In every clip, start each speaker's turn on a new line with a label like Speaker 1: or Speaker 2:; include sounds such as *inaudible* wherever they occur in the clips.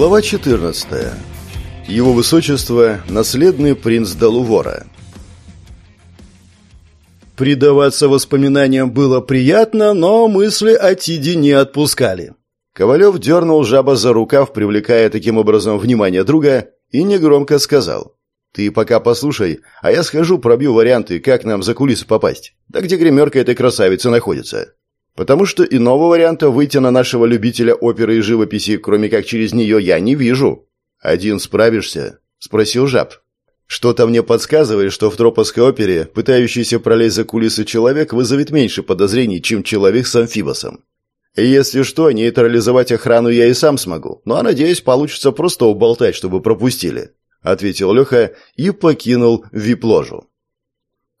Speaker 1: Глава 14. Его высочество – наследный принц Далувора. Предаваться воспоминаниям было приятно, но мысли о Тиде не отпускали. Ковалев дернул жаба за рукав, привлекая таким образом внимание друга, и негромко сказал. «Ты пока послушай, а я схожу, пробью варианты, как нам за кулисы попасть. Да где гримерка этой красавицы находится?» Потому что иного варианта выйти на нашего любителя оперы и живописи, кроме как через нее, я не вижу. Один справишься? Спросил жаб. Что-то мне подсказывает, что в Тропосской опере пытающийся пролезть за кулисы человек вызовет меньше подозрений, чем человек с амфибосом. И если что, нейтрализовать охрану я и сам смогу. Но, надеюсь, получится просто уболтать, чтобы пропустили», — ответил Леха и покинул вип-ложу.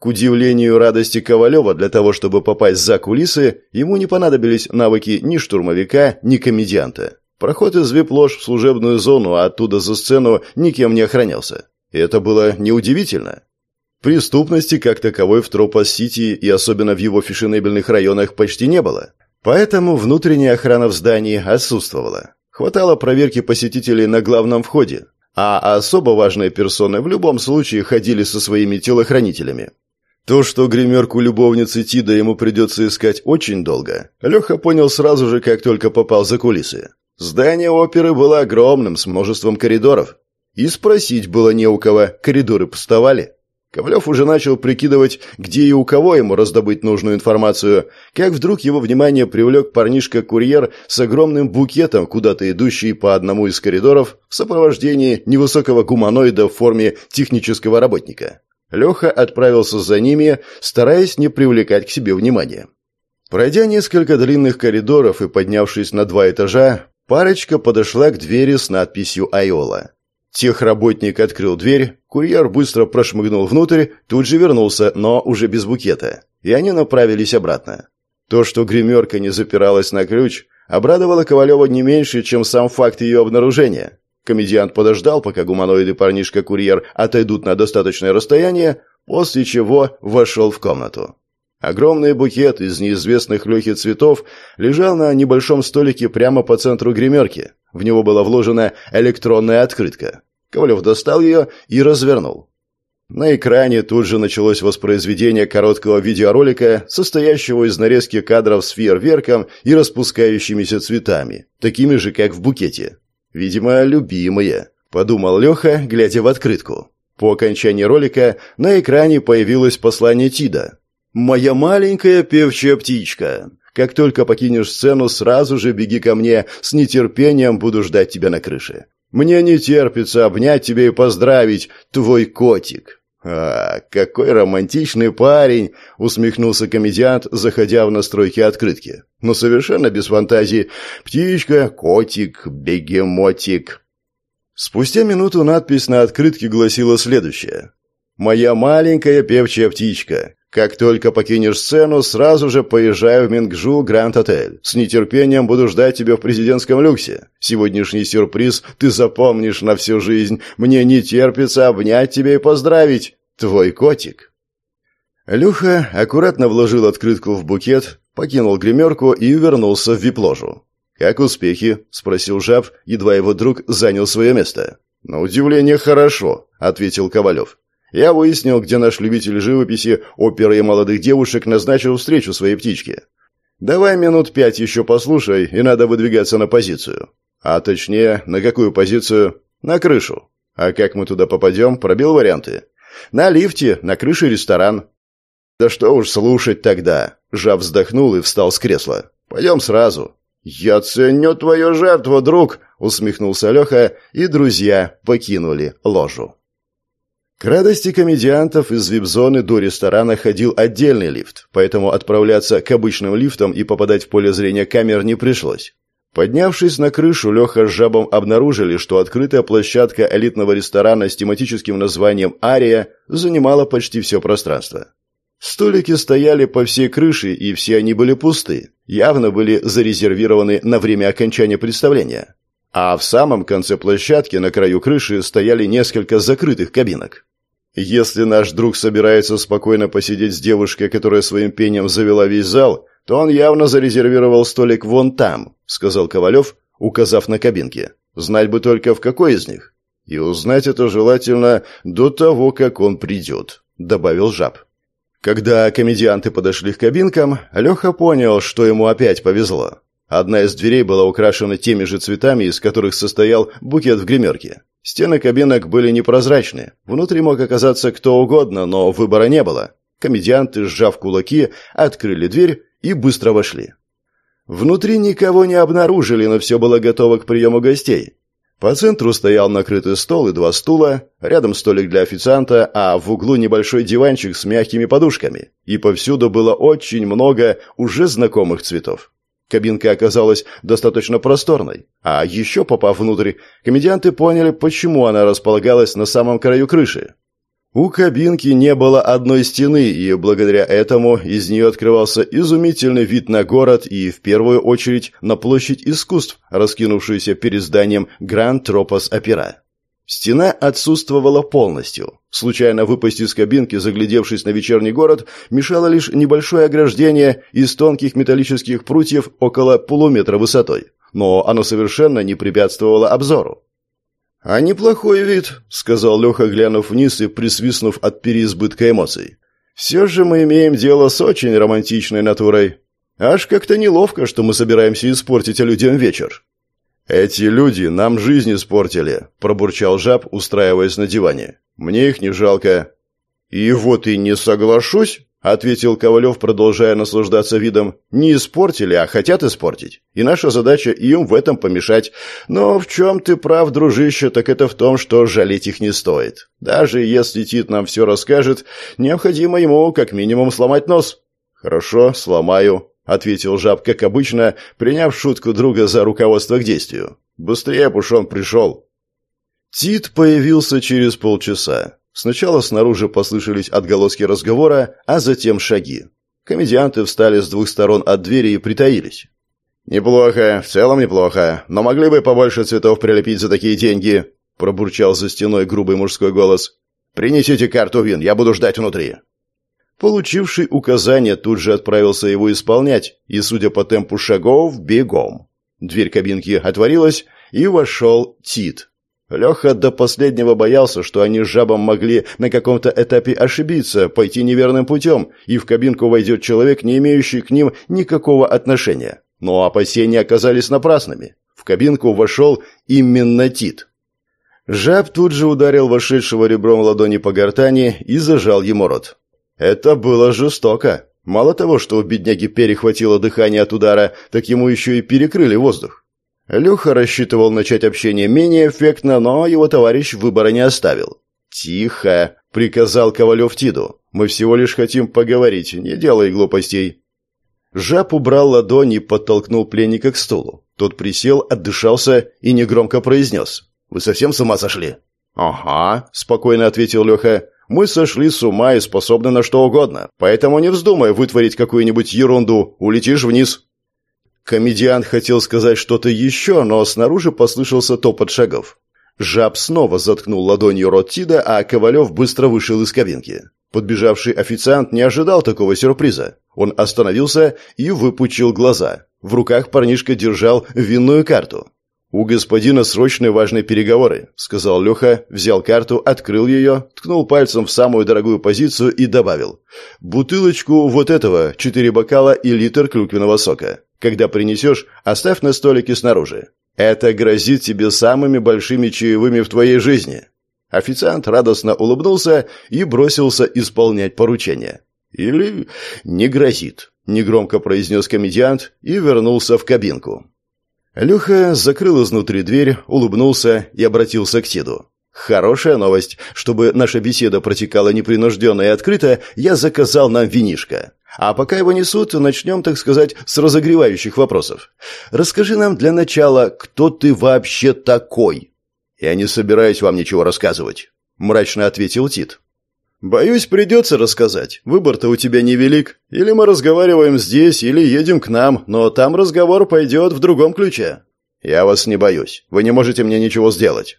Speaker 1: К удивлению и радости Ковалева, для того, чтобы попасть за кулисы, ему не понадобились навыки ни штурмовика, ни комедианта. Проход из вип-лож в служебную зону, а оттуда за сцену никем не охранялся. И это было неудивительно. Преступности как таковой в Тропос-Сити и особенно в его фешенебельных районах почти не было. Поэтому внутренняя охрана в здании отсутствовала. Хватало проверки посетителей на главном входе, а особо важные персоны в любом случае ходили со своими телохранителями. То, что гримерку любовницы Тида ему придется искать очень долго, Леха понял сразу же, как только попал за кулисы. Здание оперы было огромным, с множеством коридоров. И спросить было не у кого, коридоры пустовали. Ковлев уже начал прикидывать, где и у кого ему раздобыть нужную информацию, как вдруг его внимание привлек парнишка-курьер с огромным букетом, куда-то идущий по одному из коридоров в сопровождении невысокого гуманоида в форме технического работника. Леха отправился за ними, стараясь не привлекать к себе внимания. Пройдя несколько длинных коридоров и поднявшись на два этажа, парочка подошла к двери с надписью «Айола». Техработник открыл дверь, курьер быстро прошмыгнул внутрь, тут же вернулся, но уже без букета, и они направились обратно. То, что гримерка не запиралась на ключ, обрадовало Ковалева не меньше, чем сам факт ее обнаружения. Комедиант подождал, пока гуманоиды парнишка-курьер отойдут на достаточное расстояние, после чего вошел в комнату. Огромный букет из неизвестных Лехе цветов лежал на небольшом столике прямо по центру гримерки. В него была вложена электронная открытка. Ковалев достал ее и развернул. На экране тут же началось воспроизведение короткого видеоролика, состоящего из нарезки кадров с фейерверком и распускающимися цветами, такими же, как в букете. Видимо, любимые, подумал Леха, глядя в открытку. По окончании ролика на экране появилось послание Тида. «Моя маленькая певчая птичка, как только покинешь сцену, сразу же беги ко мне, с нетерпением буду ждать тебя на крыше. Мне не терпится обнять тебя и поздравить, твой котик». «А, какой романтичный парень!» — усмехнулся комедиант, заходя в настройки открытки. «Но совершенно без фантазии. Птичка, котик, бегемотик». Спустя минуту надпись на открытке гласила следующее. «Моя маленькая певчая птичка, как только покинешь сцену, сразу же поезжай в Мингжу Гранд Отель. С нетерпением буду ждать тебя в президентском люксе. Сегодняшний сюрприз ты запомнишь на всю жизнь. Мне не терпится обнять тебя и поздравить. Твой котик». Люха аккуратно вложил открытку в букет, покинул гримерку и вернулся в вип-ложу. «Как успехи?» – спросил жаб, едва его друг занял свое место. «На удивление хорошо», – ответил Ковалев. Я выяснил, где наш любитель живописи, оперы и молодых девушек назначил встречу своей птичке. Давай минут пять еще послушай, и надо выдвигаться на позицию. А точнее, на какую позицию? На крышу. А как мы туда попадем, пробил варианты. На лифте, на крыше ресторан. Да что уж слушать тогда. Жаб вздохнул и встал с кресла. Пойдем сразу. Я ценю твою жертву, друг, усмехнулся Леха, и друзья покинули ложу. К радости комедиантов из вип-зоны до ресторана ходил отдельный лифт, поэтому отправляться к обычным лифтам и попадать в поле зрения камер не пришлось. Поднявшись на крышу, Леха с Жабом обнаружили, что открытая площадка элитного ресторана с тематическим названием «Ария» занимала почти все пространство. Столики стояли по всей крыше, и все они были пусты, явно были зарезервированы на время окончания представления. А в самом конце площадки на краю крыши стояли несколько закрытых кабинок. Если наш друг собирается спокойно посидеть с девушкой, которая своим пением завела весь зал, то он явно зарезервировал столик вон там, сказал Ковалев, указав на кабинки. Знать бы только, в какой из них. И узнать это желательно до того, как он придет», — добавил жаб. Когда комедианты подошли к кабинкам, Леха понял, что ему опять повезло. Одна из дверей была украшена теми же цветами, из которых состоял букет в гримерке. Стены кабинок были непрозрачны. Внутри мог оказаться кто угодно, но выбора не было. Комедианты, сжав кулаки, открыли дверь и быстро вошли. Внутри никого не обнаружили, но все было готово к приему гостей. По центру стоял накрытый стол и два стула, рядом столик для официанта, а в углу небольшой диванчик с мягкими подушками. И повсюду было очень много уже знакомых цветов. Кабинка оказалась достаточно просторной. А еще попав внутрь, комедианты поняли, почему она располагалась на самом краю крыши. У кабинки не было одной стены, и благодаря этому из нее открывался изумительный вид на город и, в первую очередь, на площадь искусств, раскинувшуюся перед зданием Гранд Тропос Опера. Стена отсутствовала полностью. Случайно выпасть из кабинки, заглядевшись на вечерний город, мешало лишь небольшое ограждение из тонких металлических прутьев около полуметра высотой. Но оно совершенно не препятствовало обзору. «А неплохой вид», — сказал Леха, глянув вниз и присвистнув от переизбытка эмоций. «Все же мы имеем дело с очень романтичной натурой. Аж как-то неловко, что мы собираемся испортить людям вечер». «Эти люди нам жизнь испортили», – пробурчал жаб, устраиваясь на диване. «Мне их не жалко». «И вот и не соглашусь», – ответил Ковалев, продолжая наслаждаться видом. «Не испортили, а хотят испортить. И наша задача им в этом помешать. Но в чем ты прав, дружище, так это в том, что жалеть их не стоит. Даже если Тит нам все расскажет, необходимо ему как минимум сломать нос». «Хорошо, сломаю», ответил жаб, как обычно, приняв шутку друга за руководство к действию. «Быстрее, Пушон пришел!» Тит появился через полчаса. Сначала снаружи послышались отголоски разговора, а затем шаги. Комедианты встали с двух сторон от двери и притаились. «Неплохо, в целом неплохо, но могли бы побольше цветов прилепить за такие деньги», пробурчал за стеной грубый мужской голос. «Принесите карту вин, я буду ждать внутри». Получивший указание тут же отправился его исполнять, и, судя по темпу шагов, бегом. Дверь кабинки отворилась, и вошел Тит. Леха до последнего боялся, что они с жабом могли на каком-то этапе ошибиться, пойти неверным путем, и в кабинку войдет человек, не имеющий к ним никакого отношения. Но опасения оказались напрасными. В кабинку вошел именно Тит. Жаб тут же ударил вошедшего ребром ладони по гортани и зажал ему рот. Это было жестоко. Мало того, что у бедняги перехватило дыхание от удара, так ему еще и перекрыли воздух. Люха рассчитывал начать общение менее эффектно, но его товарищ выбора не оставил. «Тихо!» — приказал Ковалев Тиду. «Мы всего лишь хотим поговорить, не делай глупостей». Жаб убрал ладонь и подтолкнул пленника к стулу. Тот присел, отдышался и негромко произнес. «Вы совсем с ума сошли?» «Ага», — спокойно ответил Леха. Мы сошли с ума и способны на что угодно, поэтому не вздумай вытворить какую-нибудь ерунду, улетишь вниз». Комедиант хотел сказать что-то еще, но снаружи послышался топот шагов. Жаб снова заткнул ладонью рот Тида, а Ковалев быстро вышел из кабинки. Подбежавший официант не ожидал такого сюрприза. Он остановился и выпучил глаза. В руках парнишка держал винную карту. «У господина срочные важные переговоры», — сказал Леха, взял карту, открыл ее, ткнул пальцем в самую дорогую позицию и добавил. «Бутылочку вот этого, четыре бокала и литр клюквенного сока. Когда принесешь, оставь на столике снаружи. Это грозит тебе самыми большими чаевыми в твоей жизни». Официант радостно улыбнулся и бросился исполнять поручение. «Или не грозит», — негромко произнес комедиант и вернулся в кабинку. Люха закрыл изнутри дверь, улыбнулся и обратился к Тиду. «Хорошая новость. Чтобы наша беседа протекала непринужденно и открыто, я заказал нам винишко. А пока его несут, начнем, так сказать, с разогревающих вопросов. Расскажи нам для начала, кто ты вообще такой?» «Я не собираюсь вам ничего рассказывать», — мрачно ответил Тит. «Боюсь, придется рассказать. Выбор-то у тебя невелик. Или мы разговариваем здесь, или едем к нам, но там разговор пойдет в другом ключе». «Я вас не боюсь. Вы не можете мне ничего сделать».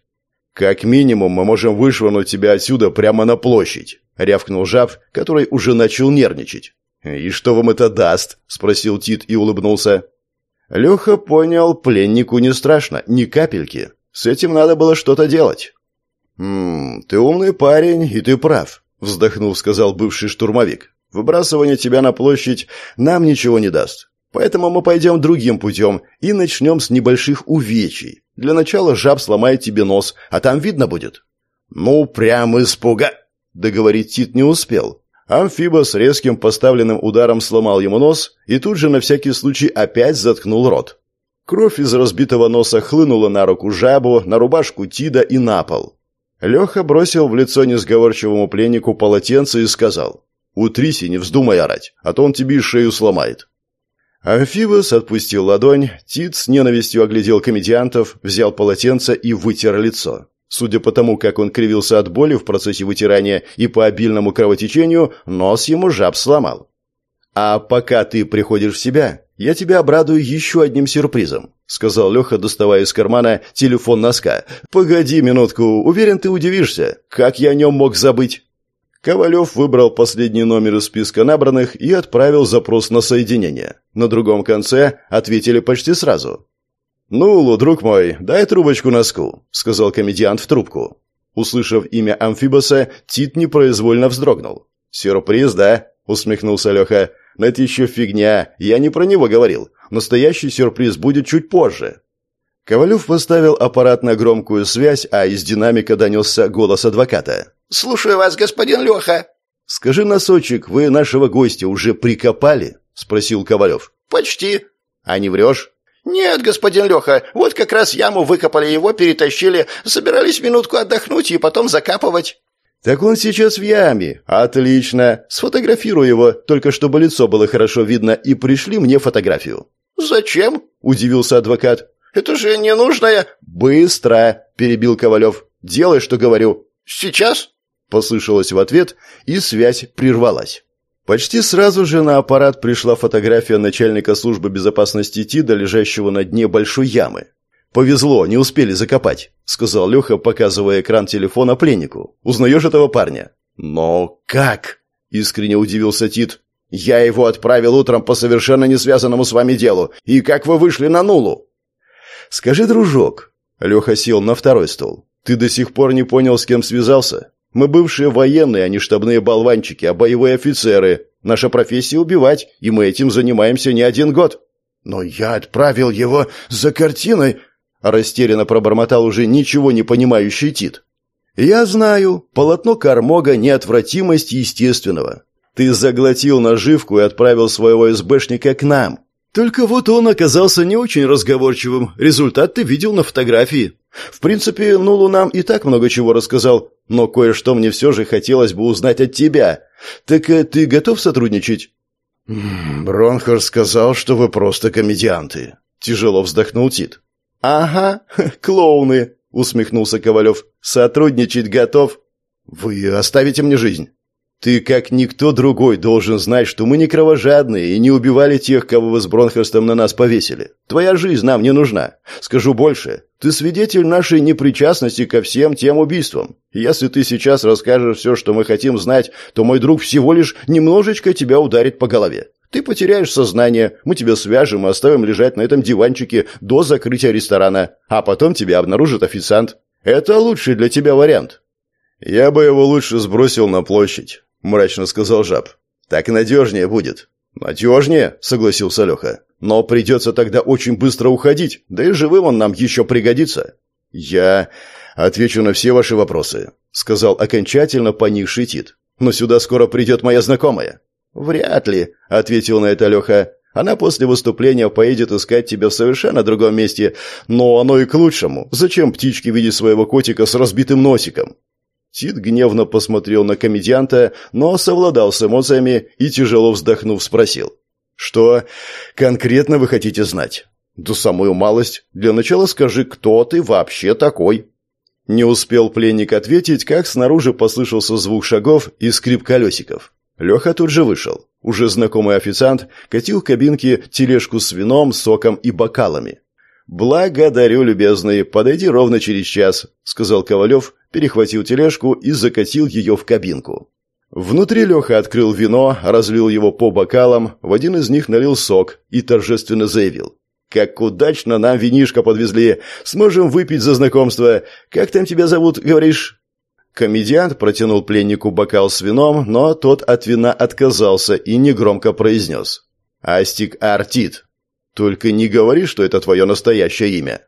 Speaker 1: «Как минимум мы можем вышвырнуть тебя отсюда прямо на площадь», — рявкнул жаб, который уже начал нервничать. «И что вам это даст?» — спросил Тит и улыбнулся. Леха понял, пленнику не страшно, ни капельки. С этим надо было что-то делать. «Ммм, ты умный парень, и ты прав», — вздохнув, сказал бывший штурмовик. «Выбрасывание тебя на площадь нам ничего не даст. Поэтому мы пойдем другим путем и начнем с небольших увечий. Для начала жаб сломает тебе нос, а там видно будет». «Ну, прям испуга...» Договорить Тит не успел. Амфиба с резким поставленным ударом сломал ему нос и тут же на всякий случай опять заткнул рот. Кровь из разбитого носа хлынула на руку жабу, на рубашку Тида и на пол. Леха бросил в лицо несговорчивому пленнику полотенце и сказал «Утрись и не вздумай орать, а то он тебе шею сломает». Амфибос отпустил ладонь, Тит с ненавистью оглядел комедиантов, взял полотенце и вытер лицо. Судя по тому, как он кривился от боли в процессе вытирания и по обильному кровотечению, нос ему жаб сломал. «А пока ты приходишь в себя, я тебя обрадую еще одним сюрпризом», сказал Леха, доставая из кармана телефон носка. «Погоди минутку, уверен, ты удивишься. Как я о нем мог забыть?» Ковалев выбрал последний номер из списка набранных и отправил запрос на соединение. На другом конце ответили почти сразу. «Ну, друг мой, дай трубочку носку», — сказал комедиант в трубку. Услышав имя Амфибоса, Тит непроизвольно вздрогнул. «Сюрприз, да?» — усмехнулся Леха. «Но это еще фигня, я не про него говорил. Настоящий сюрприз будет чуть позже». Ковалев поставил аппарат на громкую связь, а из динамика донесся голос адвоката.
Speaker 2: «Слушаю вас, господин Леха».
Speaker 1: «Скажи, носочек, вы нашего гостя уже прикопали?» — спросил Ковалев.
Speaker 2: «Почти».
Speaker 1: «А не врешь?»
Speaker 2: «Нет, господин Леха, вот как раз яму выкопали, его перетащили, собирались минутку отдохнуть и потом закапывать».
Speaker 1: «Так он сейчас в яме. Отлично. Сфотографирую его, только чтобы лицо было хорошо видно, и пришли мне фотографию».
Speaker 2: «Зачем?»
Speaker 1: – удивился адвокат.
Speaker 2: «Это же ненужное...»
Speaker 1: «Быстро!» – перебил Ковалев. «Делай, что говорю».
Speaker 2: «Сейчас?»
Speaker 1: Послышалось в ответ, и связь прервалась. Почти сразу же на аппарат пришла фотография начальника службы безопасности ТИДа, лежащего на дне большой ямы. «Повезло, не успели закопать», — сказал Леха, показывая экран телефона пленнику. «Узнаешь этого парня?» «Но как?» — искренне удивился Тит. «Я его отправил утром по совершенно не связанному с вами делу. И как вы вышли на нулу?» «Скажи, дружок...» Леха сел на второй стол. «Ты до сих пор не понял, с кем связался? Мы бывшие военные, а не штабные болванчики, а боевые офицеры. Наша профессия убивать, и мы этим занимаемся не один год.
Speaker 2: Но я отправил его за картиной,
Speaker 1: растерянно пробормотал уже ничего не понимающий Тит. Я знаю, полотно Кармога неотвратимость естественного. Ты заглотил наживку и отправил своего СБшника к нам. Только вот он оказался не очень разговорчивым. Результат ты видел на фотографии. В принципе, Нулу нам и так много чего рассказал, но кое-что мне все же хотелось бы узнать от тебя. Так э, ты готов сотрудничать?»
Speaker 2: «Бронхар сказал, что вы просто комедианты», — тяжело вздохнул Тит.
Speaker 1: «Ага, *laughs* клоуны», — усмехнулся Ковалев. «Сотрудничать готов?»
Speaker 2: «Вы оставите мне жизнь?»
Speaker 1: Ты, как никто другой, должен знать, что мы не кровожадные и не убивали тех, кого вы с Бронхерстом на нас повесили. Твоя жизнь нам не нужна. Скажу больше. Ты свидетель нашей непричастности ко всем тем убийствам. Если ты сейчас расскажешь все, что мы хотим знать, то мой друг всего лишь немножечко тебя ударит по голове. Ты потеряешь сознание, мы тебя свяжем и оставим лежать на этом диванчике до закрытия ресторана, а потом тебя обнаружит официант. Это лучший для тебя вариант. Я бы его лучше сбросил на площадь. — мрачно сказал жаб. «Так надежнее будет». «Надежнее», — согласился Леха. «Но придется тогда очень быстро уходить, да и живым он нам еще пригодится». «Я отвечу на все ваши вопросы», — сказал окончательно поникший Тит. «Но сюда скоро придет моя знакомая». «Вряд ли», — ответил на это Леха. «Она после выступления поедет искать тебя в совершенно другом месте, но оно и к лучшему. Зачем птичке видеть своего котика с разбитым носиком?» Тит гневно посмотрел на комедианта, но совладал с эмоциями и, тяжело вздохнув, спросил. «Что конкретно вы хотите знать?» «Да самую малость. Для начала скажи, кто ты вообще такой?» Не успел пленник ответить, как снаружи послышался звук шагов и скрип колесиков. Леха тут же вышел. Уже знакомый официант катил в кабинке тележку с вином, соком и бокалами. «Благодарю, любезный, подойди ровно через час», — сказал Ковалев, перехватил тележку и закатил ее в кабинку. Внутри Леха открыл вино, разлил его по бокалам, в один из них налил сок и торжественно заявил. Как удачно нам винишко подвезли. Сможем выпить за знакомство. Как там тебя зовут, говоришь?» Комедиант протянул пленнику бокал с вином, но тот от вина отказался и негромко произнес. «Астик Артит. Только не говори, что это твое настоящее имя».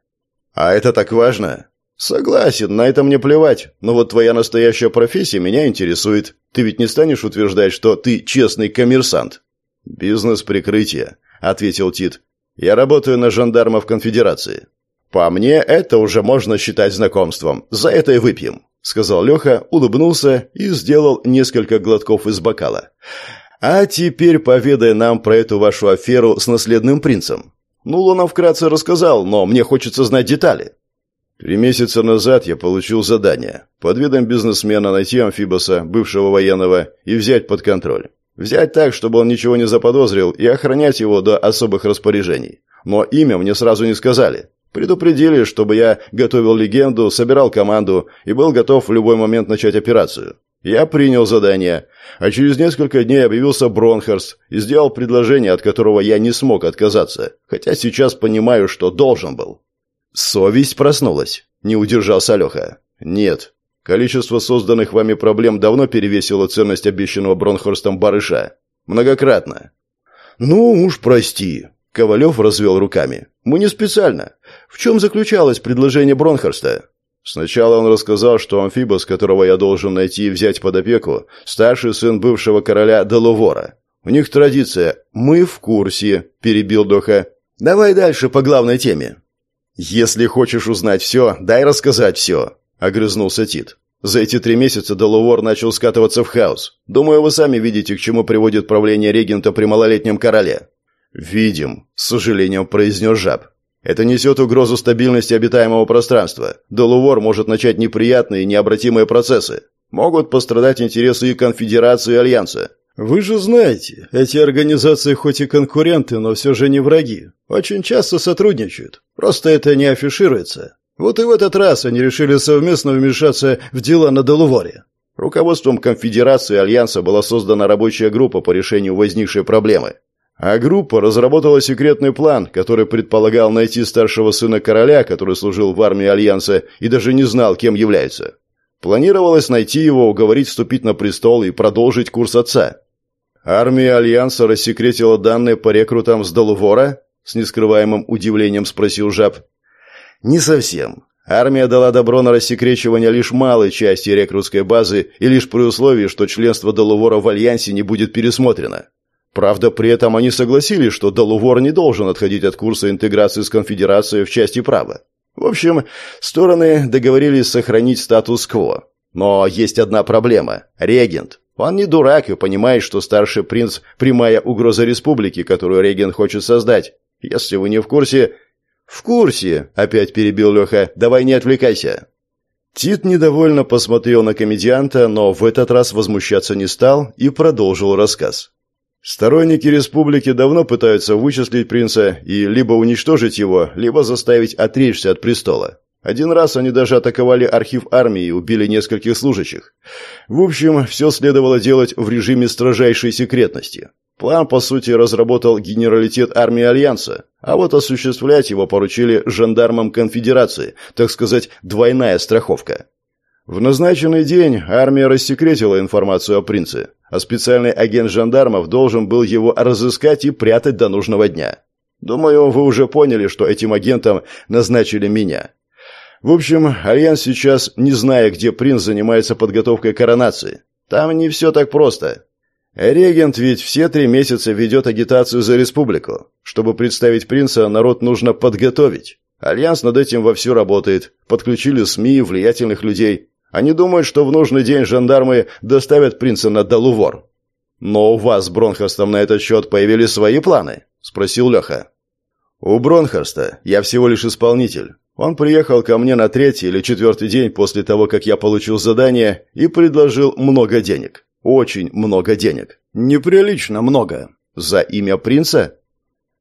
Speaker 1: «А это так важно?» «Согласен, на это мне плевать, но вот твоя настоящая профессия меня интересует. Ты ведь не станешь утверждать, что ты честный коммерсант?» «Бизнес-прикрытие», — ответил Тит. «Я работаю на жандармов конфедерации». «По мне, это уже можно считать знакомством. За это и выпьем», — сказал Леха, улыбнулся и сделал несколько глотков из бокала. «А теперь поведай нам про эту вашу аферу с наследным принцем». «Ну, Луна вкратце рассказал, но мне хочется знать детали». Три месяца назад я получил задание под видом бизнесмена найти амфибоса, бывшего военного, и взять под контроль. Взять так, чтобы он ничего не заподозрил, и охранять его до особых распоряжений. Но имя мне сразу не сказали. Предупредили, чтобы я готовил легенду, собирал команду и был готов в любой момент начать операцию. Я принял задание, а через несколько дней объявился Бронхерс и сделал предложение, от которого я не смог отказаться, хотя сейчас понимаю, что должен был. Совесть проснулась. Не удержался Леха. Нет. Количество созданных вами проблем давно перевесило ценность обещанного Бронхорстом барыша. Многократно. Ну уж прости. Ковалев развел руками. Мы не специально. В чем заключалось предложение Бронхорста? Сначала он рассказал, что амфибос, которого я должен найти и взять под опеку, старший сын бывшего короля Делувора. У них традиция «мы в курсе», – перебил Доха. «Давай дальше по главной теме». «Если хочешь узнать все, дай рассказать все», – огрызнулся Тит. «За эти три месяца Делувор начал скатываться в хаос. Думаю, вы сами видите, к чему приводит правление регента при малолетнем короле». «Видим», – с сожалением произнес жаб. «Это несет угрозу стабильности обитаемого пространства. Делувор может начать неприятные и необратимые процессы. Могут пострадать интересы и конфедерации, и альянса. Вы же знаете, эти организации хоть и конкуренты, но все же не враги. Очень часто сотрудничают. Просто это не афишируется. Вот и в этот раз они решили совместно вмешаться в дела на Делуворе. Руководством конфедерации Альянса была создана рабочая группа по решению возникшей проблемы. А группа разработала секретный план, который предполагал найти старшего сына короля, который служил в армии Альянса и даже не знал, кем является. Планировалось найти его, уговорить вступить на престол и продолжить курс отца. Армия Альянса рассекретила данные по рекрутам с Долувора? С нескрываемым удивлением спросил Жаб. Не совсем. Армия дала добро на рассекречивание лишь малой части рекрутской базы и лишь при условии, что членство Долувора в Альянсе не будет пересмотрено. Правда, при этом они согласились, что Долувор не должен отходить от курса интеграции с конфедерацией в части права. В общем, стороны договорились сохранить статус-кво. Но есть одна проблема. Регент. Он не дурак и понимает, что старший принц – прямая угроза республики, которую регент хочет создать. Если вы не в курсе... «В курсе!» – опять перебил Леха. «Давай не отвлекайся!» Тит недовольно посмотрел на комедианта, но в этот раз возмущаться не стал и продолжил рассказ. Сторонники республики давно пытаются вычислить принца и либо уничтожить его, либо заставить отречься от престола. Один раз они даже атаковали архив армии и убили нескольких служащих. В общем, все следовало делать в режиме строжайшей секретности. План, по сути, разработал генералитет армии Альянса, а вот осуществлять его поручили жандармам конфедерации, так сказать, двойная страховка. В назначенный день армия рассекретила информацию о принце, а специальный агент жандармов должен был его разыскать и прятать до нужного дня. Думаю, вы уже поняли, что этим агентом назначили меня. В общем, Альянс сейчас, не зная, где принц занимается подготовкой коронации. Там не все так просто. Регент ведь все три месяца ведет агитацию за республику. Чтобы представить принца, народ нужно подготовить. Альянс над этим вовсю работает. Подключили СМИ, влиятельных людей. Они думают, что в нужный день жандармы доставят принца на Далувор. «Но у вас с на этот счет появились свои планы?» – спросил Леха. «У Бронхорста я всего лишь исполнитель. Он приехал ко мне на третий или четвертый день после того, как я получил задание, и предложил много денег. Очень много денег. Неприлично много. За имя принца?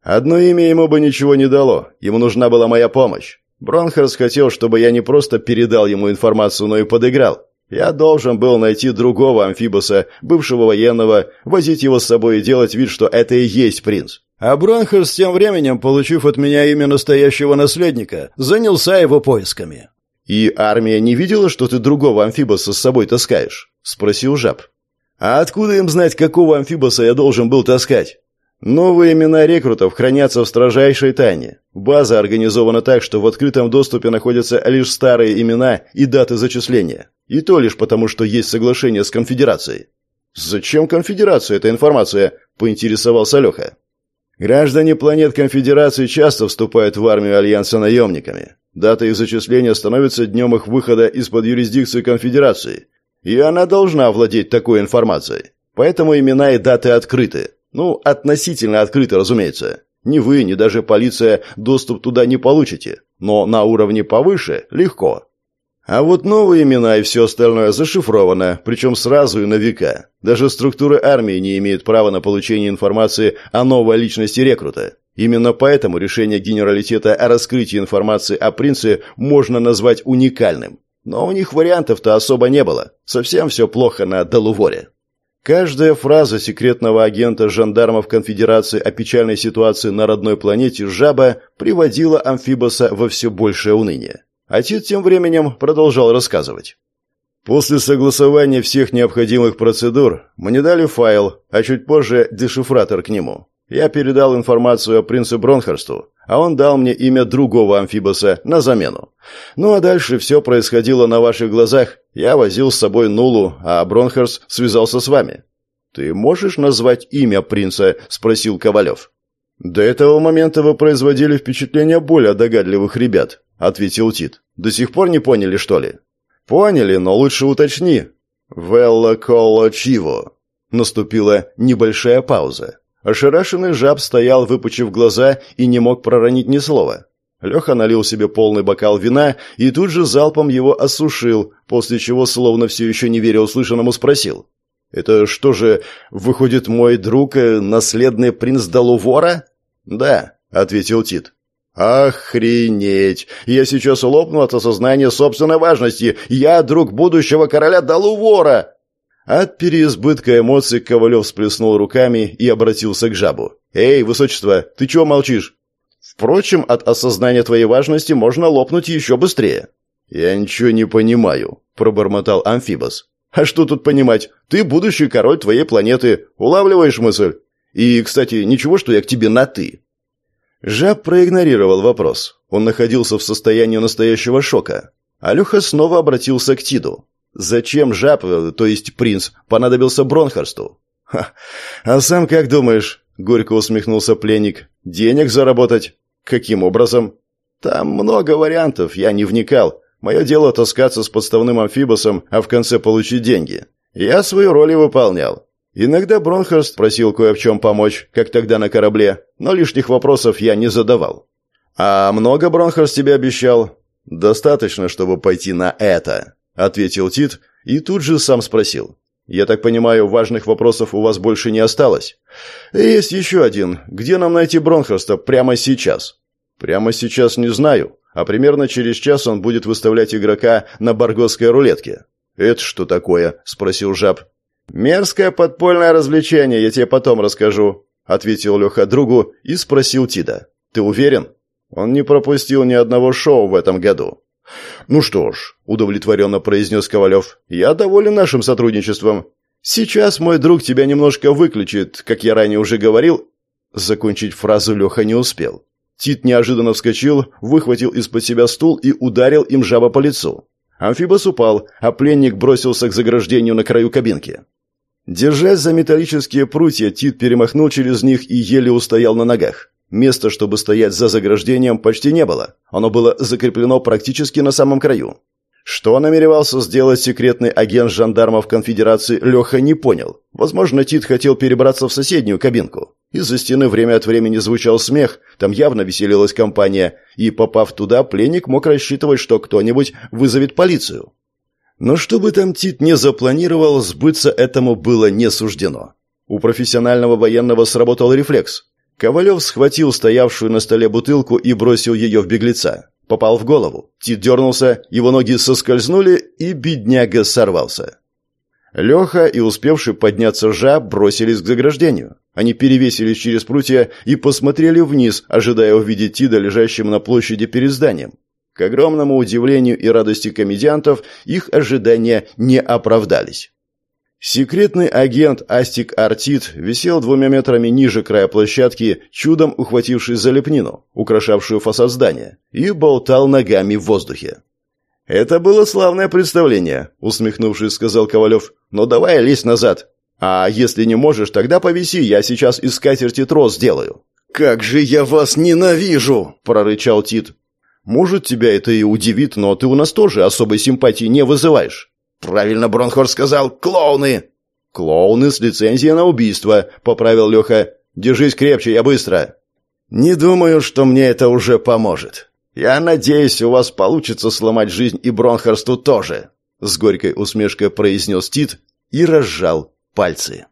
Speaker 1: Одно имя ему бы ничего не дало. Ему нужна была моя помощь. Бронхерс хотел, чтобы я не просто передал ему информацию, но и подыграл. Я должен был найти другого амфибоса, бывшего военного, возить его с собой и делать вид, что это и есть принц. А Бронхерс тем временем, получив от меня имя настоящего наследника, занялся его поисками. «И армия не видела, что ты другого амфибоса с собой таскаешь?» — спросил жаб. «А откуда им знать, какого амфибоса я должен был таскать?» Новые имена рекрутов хранятся в строжайшей тайне. База организована так, что в открытом доступе находятся лишь старые имена и даты зачисления. И то лишь потому, что есть соглашение с конфедерацией. «Зачем конфедерации эта информация?» – поинтересовался Леха. Граждане планет конфедерации часто вступают в армию Альянса наемниками. Дата их зачисления становится днем их выхода из-под юрисдикции конфедерации. И она должна владеть такой информацией. Поэтому имена и даты открыты. Ну, относительно открыто, разумеется. Ни вы, ни даже полиция доступ туда не получите. Но на уровне повыше – легко. А вот новые имена и все остальное зашифровано, причем сразу и на века. Даже структуры армии не имеют права на получение информации о новой личности рекрута. Именно поэтому решение генералитета о раскрытии информации о принце можно назвать уникальным. Но у них вариантов-то особо не было. Совсем все плохо на Далуворе. Каждая фраза секретного агента жандармов конфедерации о печальной ситуации на родной планете Жаба приводила Амфибоса во все большее уныние. Тит тем временем продолжал рассказывать. После согласования всех необходимых процедур мне дали файл, а чуть позже дешифратор к нему. Я передал информацию о принце Бронхарсту, а он дал мне имя другого амфибоса на замену. Ну а дальше все происходило на ваших глазах. Я возил с собой Нулу, а Бронхарст связался с вами. «Ты можешь назвать имя принца?» – спросил Ковалев. «До этого момента вы производили впечатление более догадливых ребят», – ответил Тит. «До сих пор не поняли, что ли?» «Поняли, но лучше уточни». «Велла коло чиво». Наступила небольшая пауза. Ошарашенный жаб стоял, выпучив глаза, и не мог проронить ни слова. Леха налил себе полный бокал вина и тут же залпом его осушил, после чего, словно все еще не веря услышанному, спросил. «Это что же, выходит, мой друг, э, наследный принц Далувора?» «Да», — ответил Тит. «Охренеть! Я сейчас лопну от осознания собственной важности! Я друг будущего короля Далувора!» От переизбытка эмоций Ковалев сплеснул руками и обратился к жабу. «Эй, высочество, ты чего молчишь?» «Впрочем, от осознания твоей важности можно лопнуть еще быстрее». «Я ничего не понимаю», — пробормотал Амфибос. «А что тут понимать? Ты будущий король твоей планеты. Улавливаешь мысль? И, кстати, ничего, что я к тебе на «ты». Жаб проигнорировал вопрос. Он находился в состоянии настоящего шока. Алюха снова обратился к Тиду. Зачем жаб, то есть принц, понадобился Бронхарсту? Ха, а сам как думаешь? Горько усмехнулся пленник. Денег заработать? Каким образом? Там много вариантов, я не вникал. Мое дело таскаться с подставным амфибосом, а в конце получить деньги. Я свою роль и выполнял. Иногда Бронхарст просил кое в чем помочь, как тогда на корабле, но лишних вопросов я не задавал. «А много Бронхарст тебе обещал?» «Достаточно, чтобы пойти на это», — ответил Тит и тут же сам спросил. «Я так понимаю, важных вопросов у вас больше не осталось?» «Есть еще один. Где нам найти Бронхарста прямо сейчас?» «Прямо сейчас не знаю, а примерно через час он будет выставлять игрока на баргосской рулетке». «Это что такое?» — спросил жаб. «Мерзкое подпольное развлечение, я тебе потом расскажу», — ответил Леха другу и спросил Тида. «Ты уверен?» Он не пропустил ни одного шоу в этом году. «Ну что ж», — удовлетворенно произнес Ковалев, — «я доволен нашим сотрудничеством. Сейчас мой друг тебя немножко выключит, как я ранее уже говорил». Закончить фразу Леха не успел. Тит неожиданно вскочил, выхватил из-под себя стул и ударил им жаба по лицу. Амфибос упал, а пленник бросился к заграждению на краю кабинки. Держась за металлические прутья, Тит перемахнул через них и еле устоял на ногах. Места, чтобы стоять за заграждением, почти не было. Оно было закреплено практически на самом краю. Что намеревался сделать секретный агент жандармов конфедерации, Леха не понял. Возможно, Тит хотел перебраться в соседнюю кабинку. Из-за стены время от времени звучал смех, там явно веселилась компания, и, попав туда, пленник мог рассчитывать, что кто-нибудь вызовет полицию. Но что бы там Тит не запланировал, сбыться этому было не суждено. У профессионального военного сработал рефлекс. Ковалев схватил стоявшую на столе бутылку и бросил ее в беглеца. Попал в голову. Тит дернулся, его ноги соскользнули, и бедняга сорвался. Леха и успевший подняться жаб бросились к заграждению. Они перевесились через прутья и посмотрели вниз, ожидая увидеть Тида, лежащим на площади перед зданием. К огромному удивлению и радости комедиантов их ожидания не оправдались. Секретный агент Астик Артит висел двумя метрами ниже края площадки, чудом ухватившись за лепнину, украшавшую фасад здания, и болтал ногами в воздухе. «Это было славное представление», — усмехнувшись, сказал Ковалев. «Но давай лезь назад. А если не можешь, тогда повиси, я сейчас из скатерти трос сделаю».
Speaker 2: «Как же я вас ненавижу!» — прорычал Тит.
Speaker 1: «Может, тебя это и удивит, но ты у нас тоже особой симпатии не вызываешь».
Speaker 2: «Правильно Бронхор сказал, клоуны!»
Speaker 1: «Клоуны с лицензией на убийство», — поправил Леха. «Держись крепче, я быстро».
Speaker 2: «Не думаю, что мне это уже поможет.
Speaker 1: Я надеюсь, у вас получится сломать жизнь и Бронхорсту тоже», — с горькой усмешкой произнес Тит и разжал пальцы.